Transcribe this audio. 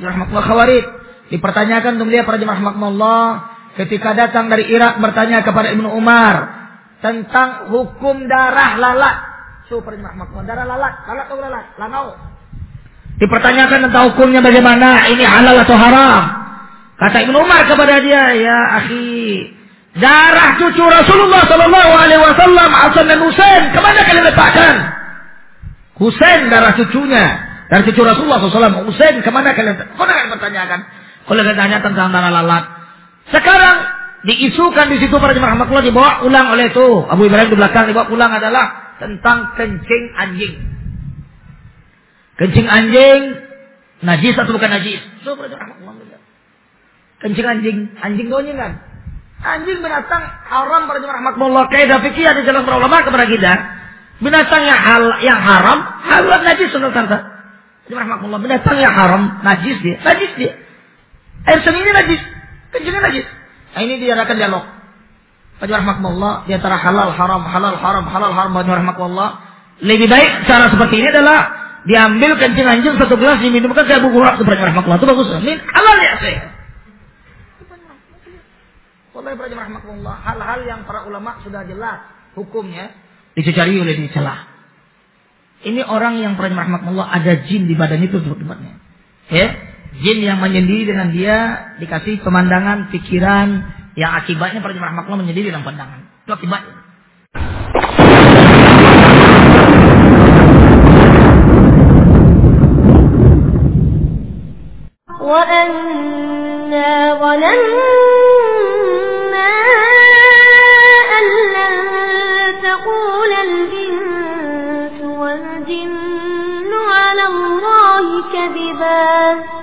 Rahmatullah Khawarid. Dipertanyakan untuk dia para jemaah rahmatullah ketika datang dari Irak bertanya kepada Ibnu Umar tentang hukum darah lalat. So para jemaah rahmatullah, darah lalat, lalat atau lalat? Lanau. Dipertanyakan tentang hukumnya bagaimana, ini halal atau haram. Kata Ibnu Umar kepada dia, ya akhi, darah cucu Rasulullah Sallallahu Alaihi Wasallam Hasan dan Husain, ke mana kalian letakkan? Husain darah cucunya, dari cucu Rasulullah SAW. Husain ke mana kalian? Kau kalian bertanyakan? Kalau kalian tanya tentang darah lalat. Sekarang diisukan di situ para jemaah rahmatullah dibawa ulang oleh itu Abu Ibrahim di belakang dibawa ulang adalah tentang kencing anjing. Kencing anjing najis atau bukan najis? So, para jemaah. Kencing anjing, anjing gonyeng kan? Anjing binatang haram para jemaah rahmatullah. Kaidah fikih ada jalan para ulama kepada kita. Binatang yang hal yang haram, halal najis sunnah tante. Rahmatullah binatang yang haram, najis dia, najis dia. Air seni ini najis, kencingnya najis. Nah, ini diadakan dialog. Baju rahmatullah di antara halal haram, halal haram, halal haram baju rahmatullah. Lebih baik cara seperti ini adalah diambil kencing anjing satu gelas diminumkan kayak buku waktu baju rahmatullah itu bagus. Ini halal ya saya. Wallahi rahmatullah hal-hal yang para ulama sudah jelas hukumnya dicari oleh dicela. Ini orang yang pernah rahmatullah ada jin di badan itu sebetulnya. Ya, jin yang menyendiri dengan dia dikasih pemandangan, pikiran yang akibatnya pernah rahmatullah menyendiri dalam pandangan. Itu akibatnya. وأنا ظننا كذبا